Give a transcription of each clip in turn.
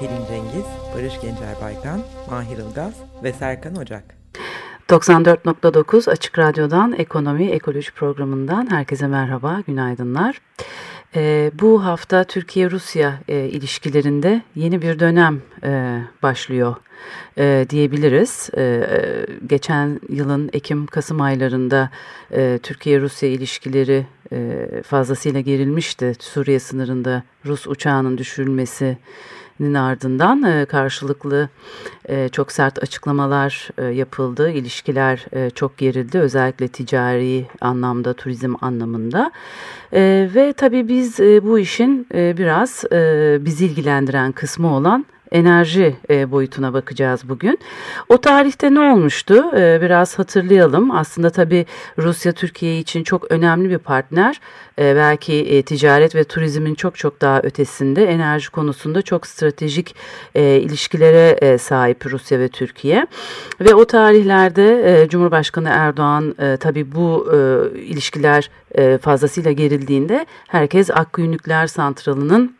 Pelin Cengiz, Barış Gencer Baykan, Mahir Ilgaz ve Serkan Ocak. 94.9 Açık Radyo'dan Ekonomi Ekoloji programından herkese merhaba, günaydınlar. E, bu hafta Türkiye-Rusya e, ilişkilerinde yeni bir dönem e, başlıyor e, diyebiliriz. E, geçen yılın Ekim-Kasım aylarında e, Türkiye-Rusya ilişkileri e, fazlasıyla gerilmişti. Suriye sınırında Rus uçağının düşürülmesi ardından e, karşılıklı e, çok sert açıklamalar e, yapıldı. İlişkiler çok gerildi özellikle ticari anlamda, turizm anlamında. Ve tabii biz bu işin biraz bizi ilgilendiren kısmı olan enerji e, boyutuna bakacağız bugün. O tarihte ne olmuştu? E, biraz hatırlayalım. Aslında tabii Rusya Türkiye için çok önemli bir partner. E, belki ticaret ve turizmin çok çok daha ötesinde enerji konusunda çok stratejik ilişkilere sahip Rusya ve Türkiye. Ve o tarihlerde Cumhurbaşkanı Erdoğan e, tabii bu ilişkiler fazlasıyla gerildiğinde herkes Akkuyu Nükleer Santralı'nın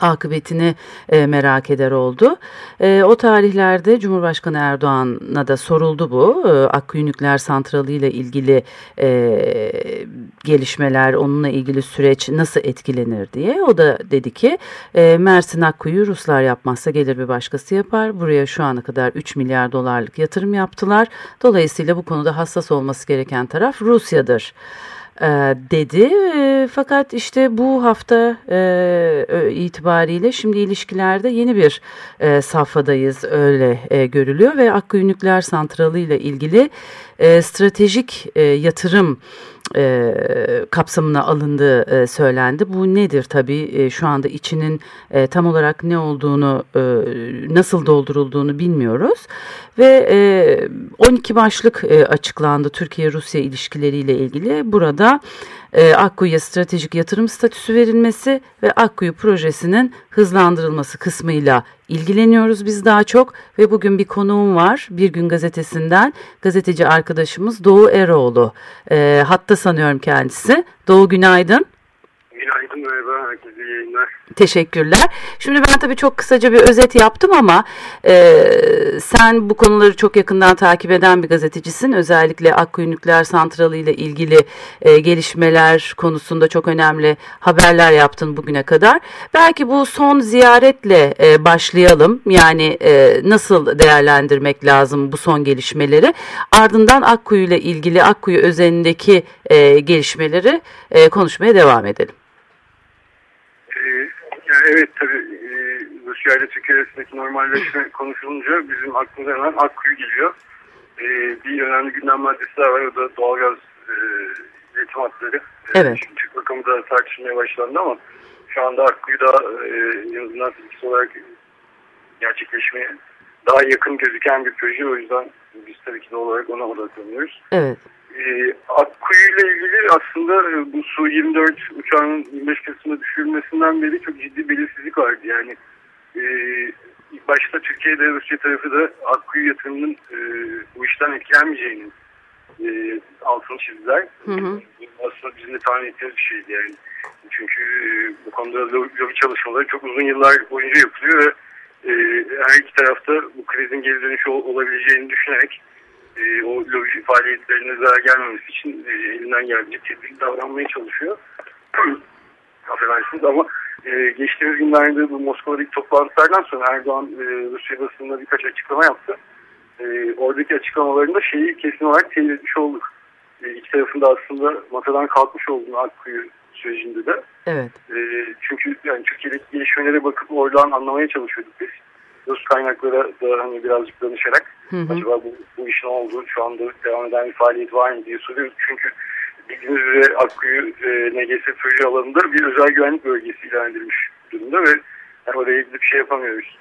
akıbetini e, merak eder oldu. E, o tarihlerde Cumhurbaşkanı Erdoğan'a da soruldu bu. E, Akkuyu Nükleer Santralı ile ilgili e, gelişmeler, onunla ilgili süreç nasıl etkilenir diye. O da dedi ki e, Mersin Akkuyu Ruslar yapmazsa gelir bir başkası yapar. Buraya şu ana kadar 3 milyar dolarlık yatırım yaptılar. Dolayısıyla bu konuda hassas olması gereken taraf Rusya'dır. E, dedi. E, fakat işte bu hafta e, itibariyle şimdi ilişkilerde yeni bir safhadayız öyle görülüyor ve Akkuyu Nükleer Santralı ile ilgili stratejik yatırım e, kapsamına alındığı e, söylendi. Bu nedir tabii e, şu anda içinin e, tam olarak ne olduğunu e, nasıl doldurulduğunu bilmiyoruz. Ve e, 12 başlık e, açıklandı Türkiye-Rusya ilişkileriyle ilgili. Burada e, Akkuyu'ya stratejik yatırım statüsü verilmesi ve Akkuyu projesinin hızlandırılması kısmıyla ilgileniyoruz biz daha çok ve bugün bir konuğum var Bir Gün Gazetesi'nden gazeteci arkadaşımız Doğu Eroğlu. E, hatta sanıyorum kendisi. Doğu günaydın. Günaydın merhaba herkese yayınlar. Teşekkürler. Şimdi ben tabii çok kısaca bir özet yaptım ama e, sen bu konuları çok yakından takip eden bir gazetecisin. Özellikle Akkuyu Nükleer Santralı ile ilgili e, gelişmeler konusunda çok önemli haberler yaptın bugüne kadar. Belki bu son ziyaretle e, başlayalım. Yani e, nasıl değerlendirmek lazım bu son gelişmeleri. Ardından Akkuyu ile ilgili Akkuyu özelindeki e, gelişmeleri e, konuşmaya devam edelim. Yani evet tabii e, Rusya ile Türkiye arasındaki normalleşme konuşulunca bizim aklımıza hemen Akkuyu geliyor. E, bir önemli gündem maddesi daha var o da doğalgaz e, iletim hatları. E, evet. Şimdi Türk rakamı da tartışmaya başlandı ama şu anda Akkuyu da e, en azından fiziksel olarak gerçekleşmeye daha yakın gözüken bir proje. O yüzden biz tabii ki de olarak ona odaklanıyoruz. Evet. E, Akkuyu ile ilgili aslında e, bu Su-24 uçağının 25 Kasım'da düşürülmesinden beri çok ciddi belirsizlik vardı. Yani e, başta Türkiye'de Rusya tarafı da Akkuyu yatırımının e, bu işten etkilenmeyeceğini e, altını çizdiler. Hı hı. Aslında bizim de tahmin ettiğimiz bir şeydi yani. Çünkü e, bu konuda lobi çalışmaları çok uzun yıllar boyunca yapılıyor ve e, her iki tarafta bu krizin geri dönüşü olabileceğini düşünerek e, o loji faaliyetlerine zarar gelmemesi için e, elinden geldiğince tedbirli davranmaya çalışıyor. Affedersiniz ama e, geçtiğimiz günlerde bu Moskova'daki toplantılardan sonra Erdoğan e, Rusya basında birkaç açıklama yaptı. E, oradaki açıklamalarında şeyi kesin olarak teyit etmiş olduk. E, iki tarafında aslında masadan kalkmış olduğunu Akkuyu sürecinde de. Evet. E, çünkü yani Türkiye'deki gelişmelere bakıp oradan anlamaya çalışıyorduk biz. Rus kaynaklara da hani birazcık danışarak hı hı. acaba bu, bu iş ne oldu, şu anda devam eden bir faaliyet var mı diye soruyoruz. Çünkü bildiğiniz üzere Akkuyu e, NGS proje alanında bir özel güvenlik bölgesi ilan edilmiş durumda ve yani oraya gidip şey yapamıyoruz.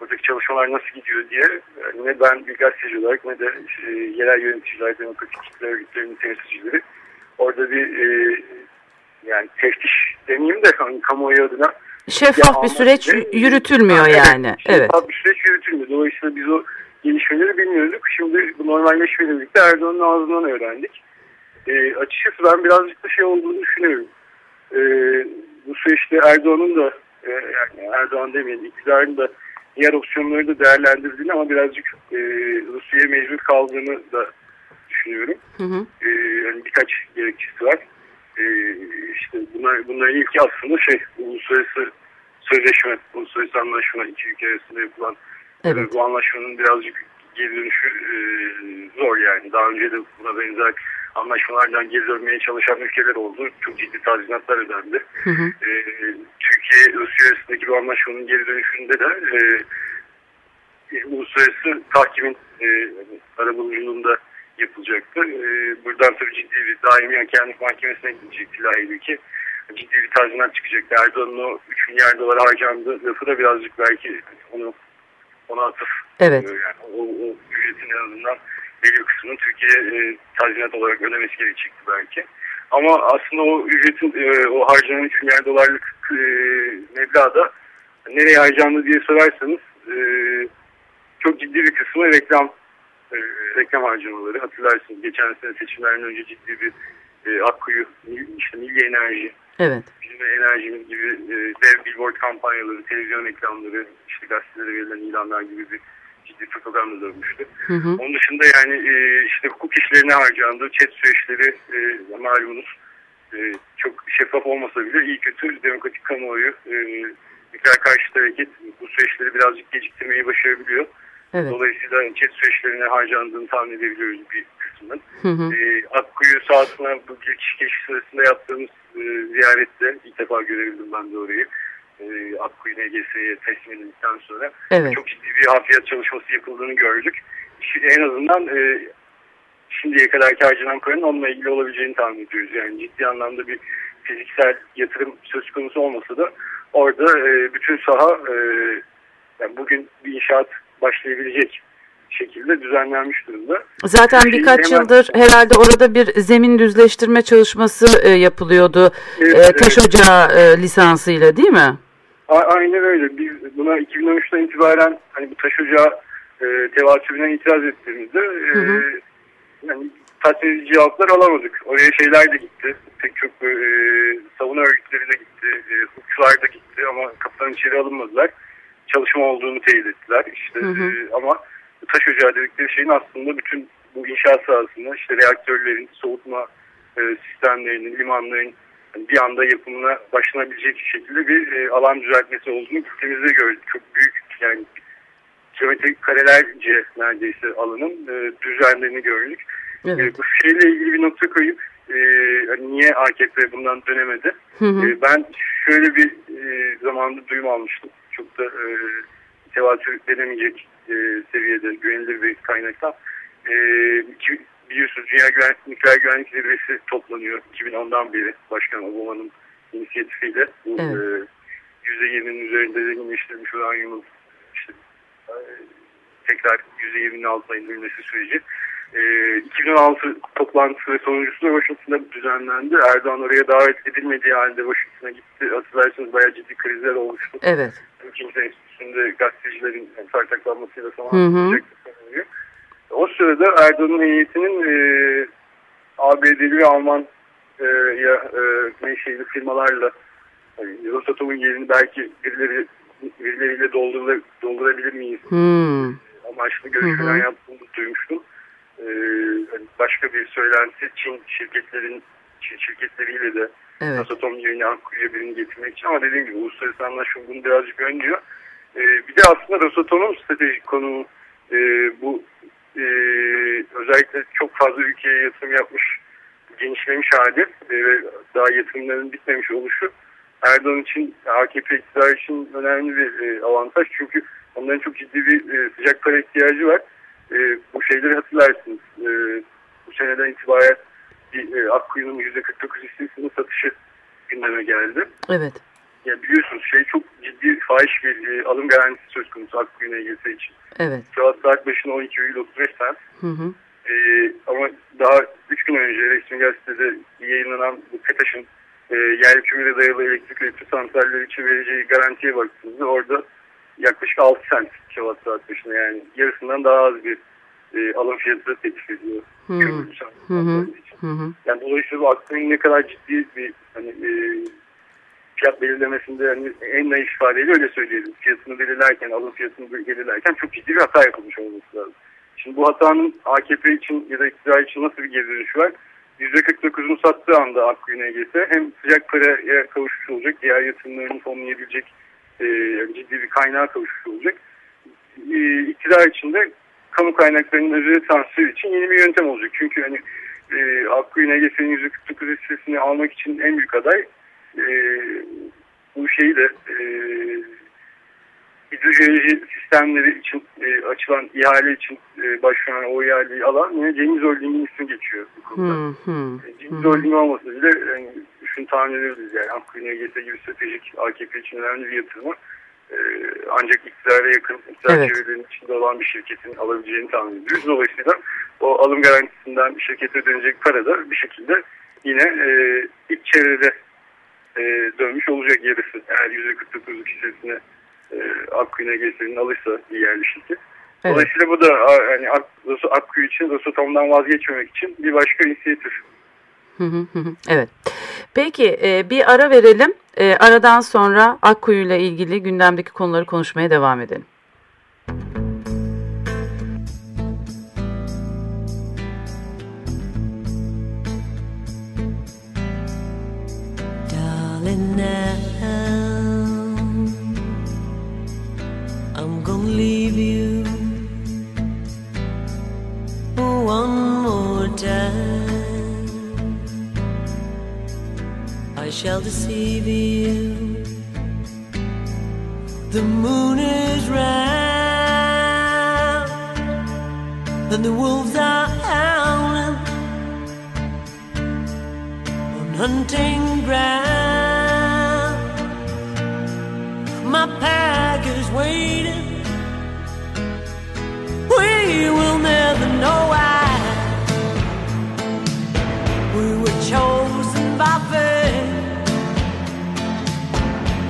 oradaki çalışmalar nasıl gidiyor diye yani ne ben bir gazeteci olarak ne de e, yerel yöneticiler, demokratik kitle örgütlerinin temsilcileri orada bir e, yani teftiş demeyeyim de hani kamuoyu adına Şeffaf bir süreç ama- yürütülmüyor yani. Evet. Şeffaf bir süreç yürütülmüyor. Dolayısıyla biz o gelişmeleri bilmiyorduk. Şimdi bu normalleşmeyle birlikte Erdoğan'ın ağzından öğrendik. E, açıkçası ben birazcık da şey olduğunu düşünüyorum. E, bu süreçte Erdoğan'ın da e, yani Erdoğan demeyelim iktidarın da diğer opsiyonları da değerlendirdiğini ama birazcık e, Rusya'ya mecbur kaldığını da düşünüyorum. Hı hı. E, yani birkaç gerekçesi var. E, işte bunlar, bunların ilki aslında şey uluslararası sözleşme, uluslararası anlaşma iki ülke arasında yapılan Evet. bu anlaşmanın birazcık geri dönüşü e, zor yani. Daha önce de buna benzer anlaşmalardan geri dönmeye çalışan ülkeler oldu. Çok ciddi tazminatlar ödendi. Hı hı. E, Türkiye Rusya arasındaki bu anlaşmanın geri dönüşünde de e, e, uluslararası tahkimin e, arabuluculuğunda yapılacaktı. E, buradan tabii ciddi bir daimi hakem mahkemesine gidecekti lahiyeli ki ciddi bir tazminat çıkacaktı. Erdoğan'ın o 3 milyar dolar harcandı lafı da birazcık belki onu ona atıf. Evet. E, Yani o, o ücretin en azından belli kısmını Türkiye e, tazminat olarak ödemesi gerekecekti belki. Ama aslında o ücretin e, o harcanan 3 milyar dolarlık e, meblağ da nereye harcandı diye sorarsanız e, çok ciddi bir kısmı reklam e, reklam harcamaları. Hatırlarsınız geçen sene seçimlerden önce ciddi bir e, Akkuyu, işte Milli Enerji, Evet. bizim enerjimiz gibi e, dev billboard kampanyaları, televizyon reklamları, işte gazetelere verilen ilanlar gibi bir ciddi propaganda dönmüştü. Hı hı. Onun dışında yani e, işte hukuk işlerine harcandı, chat süreçleri e, malumunuz e, çok şeffaf olmasa bile iyi kötü demokratik kamuoyu e, nükleer karşıtı hareket bu süreçleri birazcık geciktirmeyi başarabiliyor. Evet. Dolayısıyla chat süreçlerine harcandığını tahmin edebiliyoruz bir kısmının. Hı hı. E, Akkuyu sahasına bu geçiş sırasında yaptığımız ziyarette ilk defa görebildim ben de orayı. E, Akkuyu NGS'ye teslim edildikten sonra Evet. çok ciddi bir hafriyat çalışması yapıldığını gördük. En azından e, şimdiye kadarki harcanan paranın onunla ilgili olabileceğini tahmin ediyoruz. Yani ciddi anlamda bir fiziksel yatırım söz konusu olmasa da orada e, bütün saha e, yani bugün bir inşaat başlayabilecek şekilde düzenlenmiş durumda. Zaten Şeyi birkaç hemen- yıldır herhalde orada bir zemin düzleştirme çalışması e, yapılıyordu. Evet, E, evet. taş ocağı e, lisansıyla değil mi? A- Aynen öyle. Biz buna 2013'ten itibaren hani bu taş ocağı e, tevatürüne itiraz ettiğimizde e, hı. yani tatmin edici cevaplar alamadık. Oraya şeyler de gitti. Pek çok e, savunma örgütleri de gitti. E, hukukçular da gitti ama kapıdan içeri alınmadılar. Çalışma olduğunu teyit ettiler. İşte Hı hı. e, ama taş ocağı dedikleri şeyin aslında bütün bu inşaat sahasında işte reaktörlerin, soğutma e, sistemlerinin, limanların yani bir anda yapımına başlanabilecek şekilde bir e, alan düzeltmesi olduğunu gittiğimizde gördük. Çok büyük yani kilometrik karelerce neredeyse alanın e, düzenlerini gördük. Evet. E, bu şeyle ilgili bir nokta koyup e, hani niye AKP bundan dönemedi? Hı hı. E, ben şöyle bir e, zamanda duyum almıştım. Çok da e, tevatür denemeyecek e, seviyede güvenilir bir kaynaktan. E, iki, biliyorsunuz Dünya Güvenlik, Nükleer Güvenlik Zirvesi toplanıyor 2010'dan beri Başkan Obama'nın inisiyatifiyle. Bu Evet. e, %20'nin üzerinde zenginleştirilmiş uranyumun işte, e, tekrar %20'nin altına indirilmesi süreci. E, 2016 toplantısı ve sonuncusu da Washington'da düzenlendi. Erdoğan oraya davet edilmediği halde Washington'a gitti. Hatırlarsanız bayağı ciddi krizler olmuştu. Evet. Türkiye Enstitüsü'nde gazetecilerin bir konuyu. O sırada Erdoğan'ın heyetinin e, ABD'li ve Alman e, ya e, menşeili firmalarla yani, Rosatom'un yerini belki birileri birileriyle doldurula, doldurabilir miyiz Hmm. amaçlı görüşmeler yaptığını duymuştum. Hani başka bir söylenti Çin şirketlerin şirketleriyle de Evet. Rosatom yerine Akkuyu'ya birini getirmek için ama dediğim gibi uluslararası anlaşma bunu birazcık önlüyor. Ee, bir de aslında Rosatom'un stratejik konumu e, bu e, özellikle çok fazla ülkeye yatırım yapmış genişlemiş hali e, ve daha yatırımların bitmemiş oluşu Erdoğan için AKP iktidarı için önemli bir e, avantaj çünkü onların çok ciddi bir e, sıcak para ihtiyacı var. E, bu şeyleri hatırlarsınız. E, bu seneden itibaren bir e, Akkuyu'nun %49 hissesinin satışı gündeme geldi. Evet. ya biliyorsunuz şey çok ciddi fahiş bir e, alım garantisi söz konusu Akkuyu NGS için. Evet. Saat saat başına 12,35 saat. Hı hı. E, ama daha 3 gün önce resmi gazetede yayınlanan bu TETAŞ'ın e, yer kümüle dayalı elektrik üretim santralleri için vereceği garantiye baktığımızda orada yaklaşık 6 sent kilowatt saat başına yani yarısından daha az bir e, alım fiyatı teklif ediyor. Hı. Kömürlü Hı hı. santralleri için. Hı hı. Yani dolayısıyla bu aklın ne kadar ciddi bir hani, e, fiyat belirlemesinde yani en naif ifadeyle öyle söyleyelim. Fiyatını belirlerken, alım fiyatını belirlerken çok ciddi bir hata yapılmış olması lazım. Şimdi bu hatanın AKP için ya da iktidar için nasıl bir geri dönüşü var? %49'unu sattığı anda Akkuyu NGS hem sıcak paraya kavuşmuş olacak, diğer yatırımlarını fonlayabilecek e, ciddi bir kaynağa kavuşmuş olacak. E, iktidar için de kamu kaynaklarının özel transfer için yeni bir yöntem olacak. Çünkü hani e, Akkuyu NGS'nin %49 hissesini almak için en büyük aday e, bu şeyi de e, hidrojeoloji sistemleri için e, açılan ihale için e, başvuran o ihaleyi alan yine Cengiz Holding'in ismi geçiyor bu konuda. Hı hı. E, Cengiz Holding olmasa bile yani, şunu tahmin edebiliriz yani Akkuyu NGS gibi stratejik AKP için önemli bir yatırımı ancak iktidara yakın iktidar Evet. çevrelerinin içinde olan bir şirketin alabileceğini tahmin ediyoruz. Dolayısıyla o alım garantisinden şirkete ödenecek para da bir şekilde yine e, iç çevrede e, dönmüş olacak yarısı. Eğer %49'luk hissesini e, Akkuyu NGS'nin alırsa yerli şirket. Evet. Dolayısıyla bu da yani Akkuyu için Rosatom'dan vazgeçmemek için bir başka inisiyatif. Evet. Peki e, bir ara verelim. E, aradan sonra Akkuyu ile ilgili gündemdeki konuları konuşmaya devam edelim. Darling, shall deceive you. The moon is round, and the wolves are howling on hunting ground.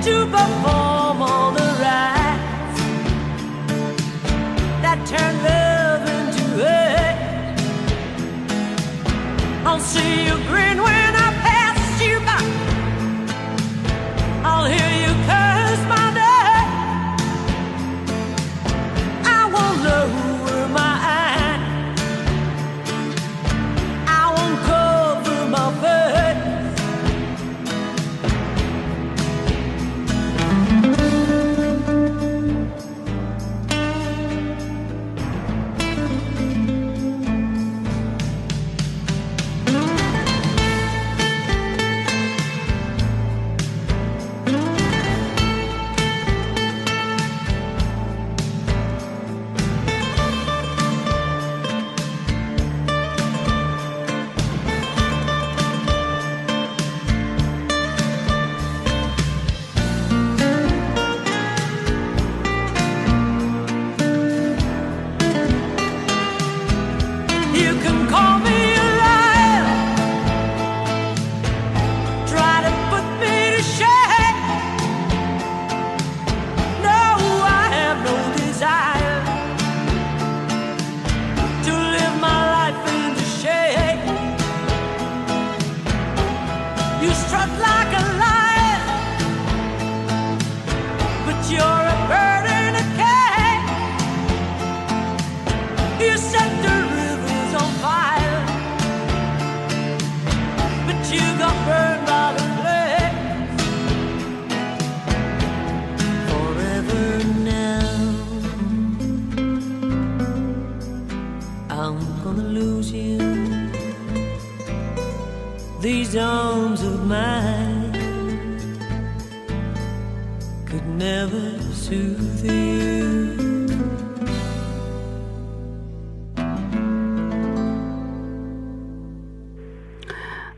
To perform all the rites that turn love into hate. I'll see you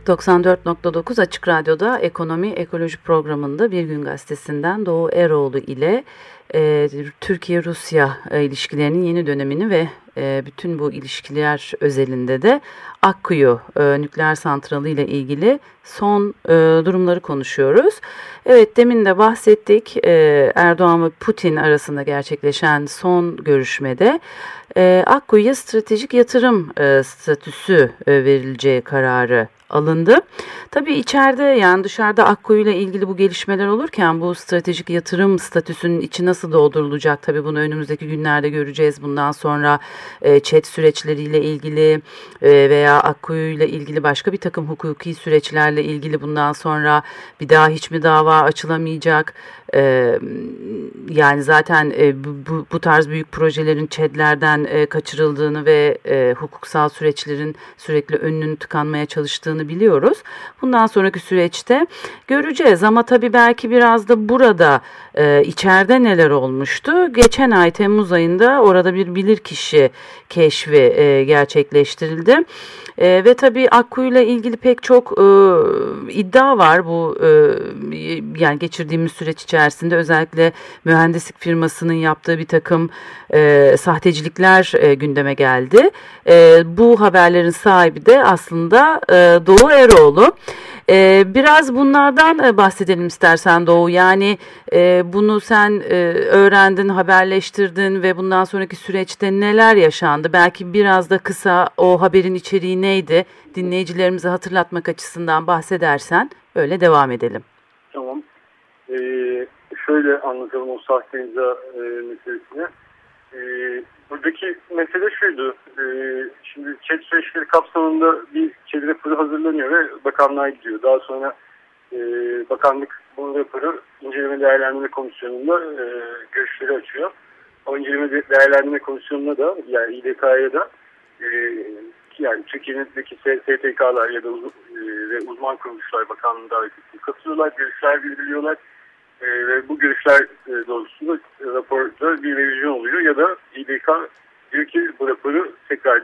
94.9 Açık Radyo'da Ekonomi Ekoloji programında Bir Gün Gazetesi'nden Doğu Eroğlu ile e, Türkiye-Rusya e, ilişkilerinin yeni dönemini ve e, bütün bu ilişkiler özelinde de Akkuyu e, nükleer santralı ile ilgili son e, durumları konuşuyoruz. Evet demin de bahsettik e, Erdoğan ve Putin arasında gerçekleşen son görüşmede e, Akkuyu'ya stratejik yatırım e, statüsü e, verileceği kararı alındı. Tabii içeride yani dışarıda Akkuyu ile ilgili bu gelişmeler olurken bu stratejik yatırım statüsünün içi nasıl doldurulacak? Tabii bunu önümüzdeki günlerde göreceğiz. Bundan sonra e, chat süreçleriyle ilgili e, veya Akkuyu ile ilgili başka bir takım hukuki süreçlerle ilgili bundan sonra bir daha hiç mi dava açılamayacak? E, yani zaten e, bu, bu tarz büyük projelerin ÇED'lerden e, kaçırıldığını ve e, hukuksal süreçlerin sürekli önünün tıkanmaya çalıştığını biliyoruz. Bundan sonraki süreçte göreceğiz ama tabii belki biraz da burada e, içeride neler olmuştu? Geçen ay Temmuz ayında orada bir bilirkişi keşfi e, gerçekleştirildi. E, ve tabii Akkuyu ile ilgili pek çok e, iddia var bu e, yani geçirdiğimiz süreç içerisinde özellikle mühendislik firmasının yaptığı bir takım e, sahtecilikler e, gündeme geldi. E, bu haberlerin sahibi de aslında e, Doğu Eroğlu. E, biraz bunlardan e, bahsedelim istersen Doğu. Yani e, bunu sen e, öğrendin, haberleştirdin ve bundan sonraki süreçte neler yaşandı? Belki biraz da kısa o haberin içeriği neydi? Dinleyicilerimize hatırlatmak açısından bahsedersen öyle devam edelim. Tamam. Ee, şöyle anlatalım o sahte imza e, meselesini. Ee, buradaki mesele şuydu. Ee, şimdi chat süreçleri kapsamında bir chat raporu hazırlanıyor ve bakanlığa gidiyor. Daha sonra e, bakanlık bu raporu inceleme değerlendirme komisyonunda e, görüşleri açıyor. O inceleme değerlendirme komisyonuna da yani İDK'ya da e, yani Türkiye'deki STK'lar ya da uz e, ve uzman kuruluşlar bakanlığına davet edilip katılıyorlar, görüşler bildiriyorlar. E, ve bu görüşler e, doğrultusunda raporda bir revizyon oluyor ya da İDK diyor ki bu raporu tekrar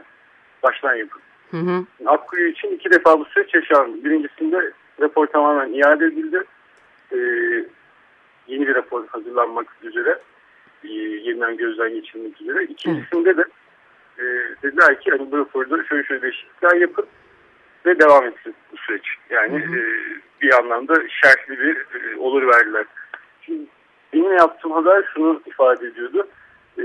baştan yapın. Hı hı. Akkuyu için iki defa bu süreç yaşandı. Birincisinde rapor tamamen iade edildi. E, yeni bir rapor hazırlanmak üzere. E, yeniden gözden geçirilmek üzere. İkincisinde de e, dediler ki hani bu raporda şöyle şöyle değişiklikler yapın ve devam etsin bu süreç. Yani hı hı. E, bir anlamda şerhli bir e, olur verdiler. Şimdi benim yaptığım haber şunu ifade ediyordu. E,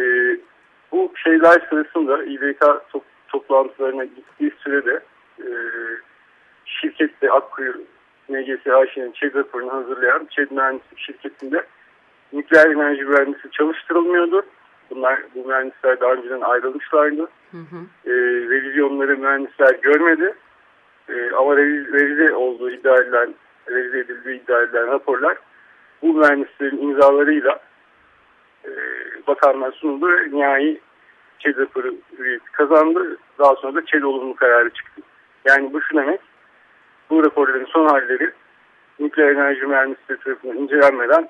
bu şeyler sırasında İBK top, toplantılarına gittiği sürede e, şirkette Akkuyu NGSH'nin ÇED raporunu hazırlayan ÇED mühendislik şirketinde nükleer enerji mühendisi çalıştırılmıyordu. Bunlar bu mühendisler daha önceden ayrılmışlardı. Hı hı. E, revizyonları mühendisler görmedi. E, ama revize, revize olduğu iddia edilen, revize edildiği iddia edilen raporlar bu mühendislerin imzalarıyla e, bakanlar sunuldu ve nihai ÇED raporu kazandı. Daha sonra da ÇED olumlu kararı çıktı. Yani bu şu demek, bu raporların son halleri nükleer enerji mühendisleri tarafından incelenmeden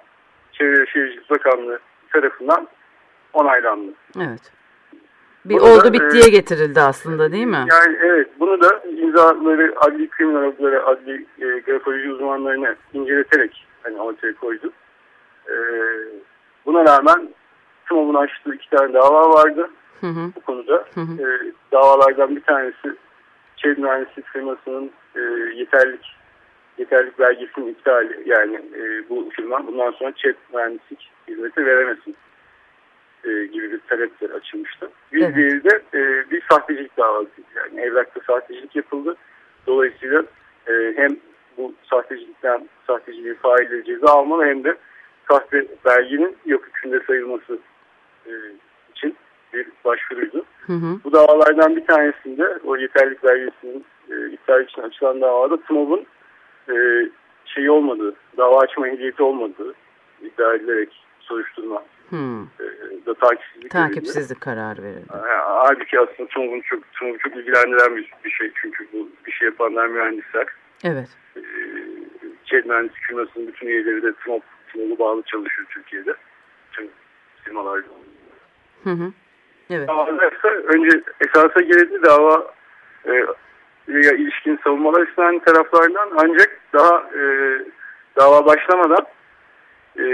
Çevre Şehircilik Bakanlığı tarafından onaylandı. Evet. Bir bunu oldu da, bittiye e, getirildi aslında değil mi? Yani evet bunu da imzaları adli kriminologlara, adli e, grafoloji uzmanlarına inceleterek hani ortaya koydu. E, buna rağmen TMOB'un açtığı iki tane dava vardı hı hı. bu konuda. Hı hı. E, davalardan bir tanesi ÇED mühendislik firmasının e, yeterlik yeterlik belgesinin iptali yani e, bu firma bundan sonra ÇED mühendislik hizmeti veremesin e, gibi bir talepler açılmıştı. Bir evet. diğeri de e, bir sahtecilik davası. Yani evrakta sahtecilik yapıldı. Dolayısıyla e, hem bu sahtecilikten sahteciliğin failleri ceza almalı hem de sahte belgenin yok hükmünde sayılması e, için bir başvuruydu. Hı hı. Bu davalardan bir tanesinde o yeterlik belgesinin e, iptal için açılan davada TMOB'un e, şeyi olmadığı, dava açma ehliyeti olmadığı iddia edilerek soruşturma hmm. e, da takipsizlik, takipsizlik kararı verildi. Halbuki aslında TMOB'un çok, TMOB'u çok ilgilendiren bir, bir şey çünkü bu bir şey yapanlar mühendisler. Evet. E, ÇED mühendislik firmasının bütün üyeleri de TMOB, TMOB'u bağlı çalışıyor Türkiye'de. Tüm firmalarda. Hı hı. Evet. Davada önce esasa geldi dava e, ilişkin savunmalar üstlenen taraflardan ancak daha e, dava başlamadan e,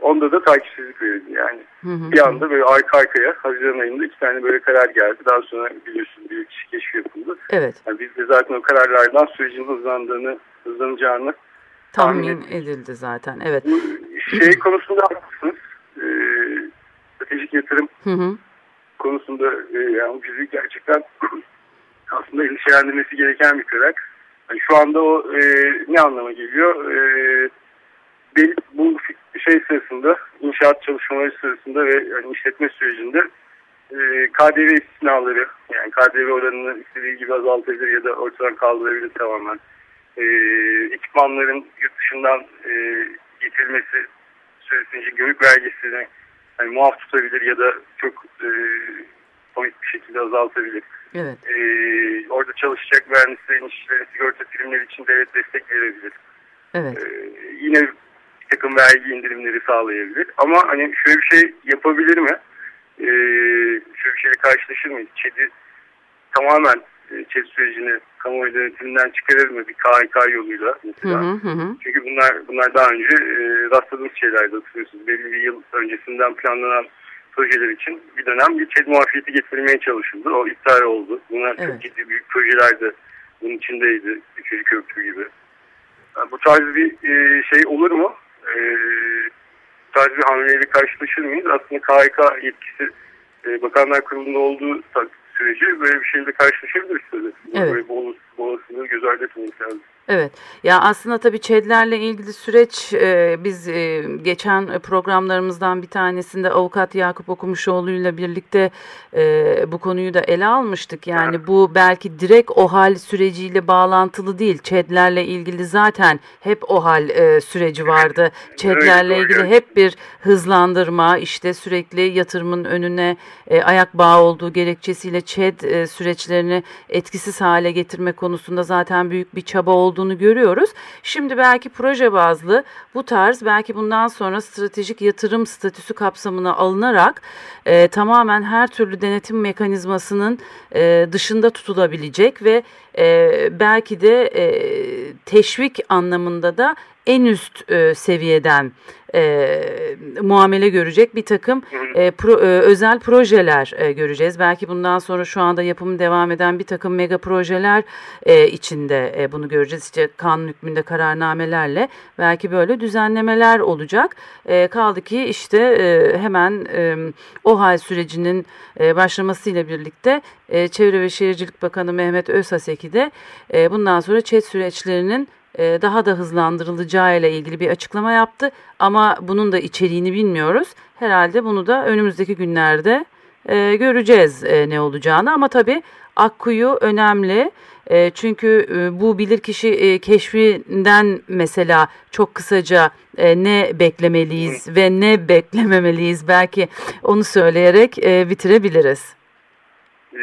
onda da takipsizlik verildi. Yani Hı hı. bir anda böyle arka arkaya Haziran ayında iki tane böyle karar geldi. Daha sonra biliyorsun bir kişi keşfi yapıldı. Evet. Yani biz de zaten o kararlardan sürecin hızlandığını, hızlanacağını Tahmin Tahmin edildi zaten. Evet. bu şey konusunda haklısınız. E, stratejik yatırım Hı hı. konusunda e, yani bizi gerçekten aslında endişelendirmesi gereken bir karar. Yani şu anda o e, ne anlama geliyor? E, belli- bu şey sırasında, inşaat çalışmaları sırasında ve yani işletme sürecinde e, KDV istisnaları, yani KDV oranını istediği gibi azaltabilir ya da ortadan kaldırabilir tamamen. E, ekipmanların yurt dışından e, getirilmesi süresince gümrük vergisini yani muaf tutabilir ya da çok e, komik bir şekilde azaltabilir. Evet. E, orada çalışacak mühendislerin işçilerin sigorta primleri için devlet destek verebilir. Evet. E, yine bir takım vergi indirimleri sağlayabilir. Ama hani şöyle bir şey yapabilir mi? E, şöyle bir şeyle karşılaşır mıyız? ÇED'i tamamen e, ÇED sürecini kamuoyu denetiminden çıkarır mı bir KHK yoluyla mesela? hı hı hı. Çünkü bunlar bunlar daha önce e, rastladığımız şeylerdi hatırlıyorsunuz. Belli bir yıl öncesinden planlanan projeler için bir dönem bir ÇED muafiyeti getirilmeye çalışıldı. O iptal oldu. Bunlar Evet. çok ciddi büyük projeler de bunun içindeydi. Üçüncü köprü gibi. Yani bu tarz bir e, şey olur mu? E, bu tarz bir hamleyle karşılaşır mıyız? Aslında KHK yetkisi e, Bakanlar Kurulu'nda olduğu sürece böyle bir şeyle karşılaşabiliriz. Evet. Böyle bu olas- bu olasılığı göz ardı etmemek lazım. Evet. Ya aslında tabii ÇED'lerle ilgili süreç e, biz e, geçen programlarımızdan bir tanesinde avukat Yakup Okumuşoğlu ile birlikte e, bu konuyu da ele almıştık. Yani bu belki direkt OHAL süreciyle bağlantılı değil. ÇED'lerle ilgili zaten hep OHAL e, süreci vardı. ÇED'lerle ilgili evet. hep bir hızlandırma işte sürekli yatırımın önüne e, ayak bağı olduğu gerekçesiyle ÇED e, süreçlerini etkisiz hale getirme konusunda zaten büyük bir çaba olduğunu görüyoruz. Şimdi belki proje bazlı bu tarz belki bundan sonra stratejik yatırım statüsü kapsamına alınarak e, tamamen her türlü denetim mekanizmasının e, dışında tutulabilecek ve e, belki de e, teşvik anlamında da en üst e, seviyeden e, muamele görecek bir takım e, pro- e, özel projeler e, göreceğiz. Belki bundan sonra şu anda yapımı devam eden bir takım mega projeler e, içinde e, bunu göreceğiz. İşte kanun hükmünde kararnamelerle belki böyle düzenlemeler olacak. E, kaldı ki işte e, hemen e, OHAL sürecinin e, başlamasıyla birlikte e, Çevre ve Şehircilik Bakanı Mehmet Özhaseki de e, bundan sonra ÇED süreçlerinin daha da hızlandırılacağı ile ilgili bir açıklama yaptı. Ama bunun da içeriğini bilmiyoruz. Herhalde bunu da önümüzdeki günlerde e, göreceğiz e, ne olacağını. Ama tabii Akkuyu önemli. E, çünkü e, bu bilirkişi e, keşfinden mesela çok kısaca e, ne beklemeliyiz ve ne beklememeliyiz belki onu söyleyerek e, bitirebiliriz. Ee,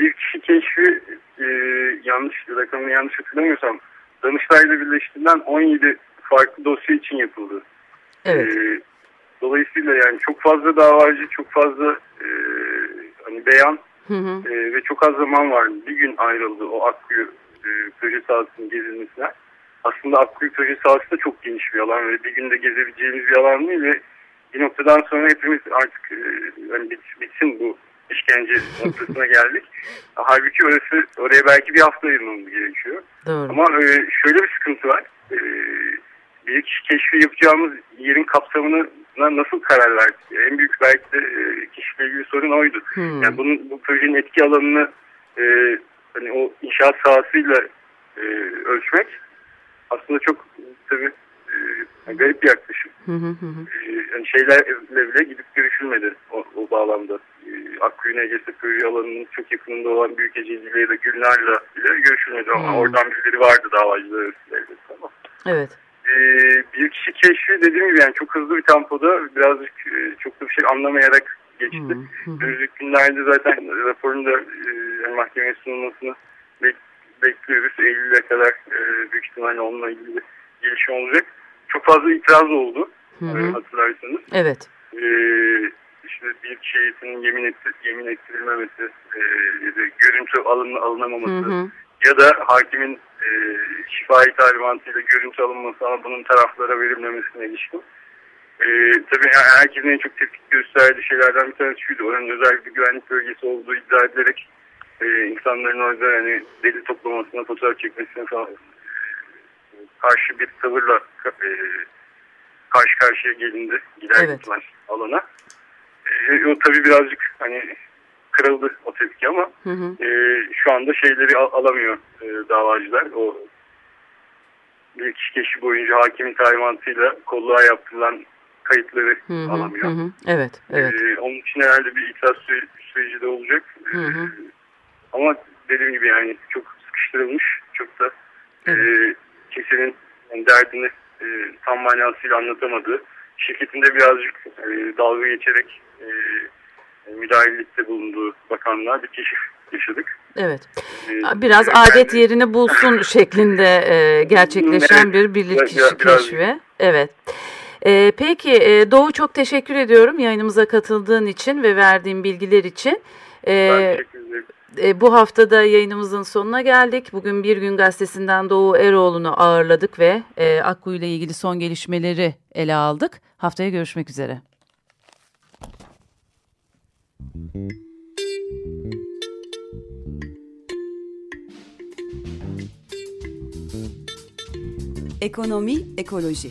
bir kişi keşfi e, yanlış rakamını yanlış hatırlamıyorsam Danıştay'la birleştirilen 17 farklı dosya için yapıldı. Evet. Ee, dolayısıyla yani çok fazla davacı, çok fazla e, hani beyan Hı hı. e, ve çok az zaman vardı. Bir gün ayrıldı o Akkuyu e, proje sahasının gezilmesine. Aslında Akkuyu proje sahası da çok geniş bir alan ve bir günde gezebileceğimiz bir alan değil ve bir noktadan sonra hepimiz artık e, hani bit- bitsin bu işkence noktasına geldik. Halbuki orası oraya belki bir hafta ayırmamız gerekiyor. Doğru. Ama e, şöyle bir sıkıntı var. E, bir keşfi yapacağımız yerin kapsamına nasıl karar verdik? En büyük belki de e, kişiyle ilgili sorun oydu. Hmm. Yani bunun bu projenin etki alanını e, hani o inşaat sahasıyla e, ölçmek aslında çok tabii e, garip bir yaklaşım. Hı hı hı hı. E, yani şeylerle bile gidip görüşülmedi o, o bağlamda. E, Akkuyu NGS proje alanının çok yakınında olan Büyükeceli ya da Gülnar'la bile görüşülmedi ama Hmm. oradan birileri vardı davacılar arasında elbette ama. Evet. E, bir kişi keşfi dediğim gibi yani çok hızlı bir tempoda birazcık e, çok da bir şey anlamayarak geçti. Hı. Önümüzdeki günlerde zaten raporun da e, yani mahkemeye sunulmasını bek- bekliyoruz. Eylül'e kadar e, büyük ihtimalle onunla ilgili gelişme olacak. Çok fazla itiraz oldu Hı e, hı. hatırlarsanız. Evet. E, işte bir şehitinin yemin, etti, yemin ettirilmemesi, e, ya da görüntü alın, alınamaması Hı hı. ya da hakimin e, şifai talimatıyla görüntü alınması ama bunun taraflara verilmemesine ilişkin. E, tabii herkesin en çok tepki gösterdiği şeylerden bir tanesi şuydu. Oranın özel bir güvenlik bölgesi olduğu iddia edilerek e, insanların orada yani deli toplamasına, fotoğraf çekmesine falan karşı bir tavırla e, karşı karşıya gelindi. Gider Evet. gitmez alana. E, o tabii birazcık hani kırıldı o tepki ama Hı hı. e, şu anda şeyleri al- alamıyor e, davacılar. O keşi boyunca hakimin talimatıyla kolluğa yaptırılan kayıtları Hı hı. alamıyor. Hı hı. Evet, evet. E, onun için herhalde bir itiraz süre- süreci de olacak. E, Hı hı. ama dediğim gibi yani çok sıkıştırılmış, çok da e, kimsenin yani derdini e, tam manasıyla anlatamadığı, şirketinde birazcık e, dalga geçerek e, müdahalelikte bulunduğu bakanlığa bir keşif yaşadık. Evet. E, Biraz e, adet yani- yerini bulsun şeklinde e, gerçekleşen Evet. bir bilirkişi Biraz- biraz- keşfi. Evet. E, peki e, Doğu çok teşekkür ediyorum yayınımıza katıldığın için ve verdiğin bilgiler için. E, Ben teşekkür ederim. E, bu haftada yayınımızın sonuna geldik. Bugün Bir Gün Gazetesi'nden Doğu Eroğlu'nu ağırladık ve e, Akkuyu ile ilgili son gelişmeleri ele aldık. Haftaya görüşmek üzere. Ekonomi, ekoloji.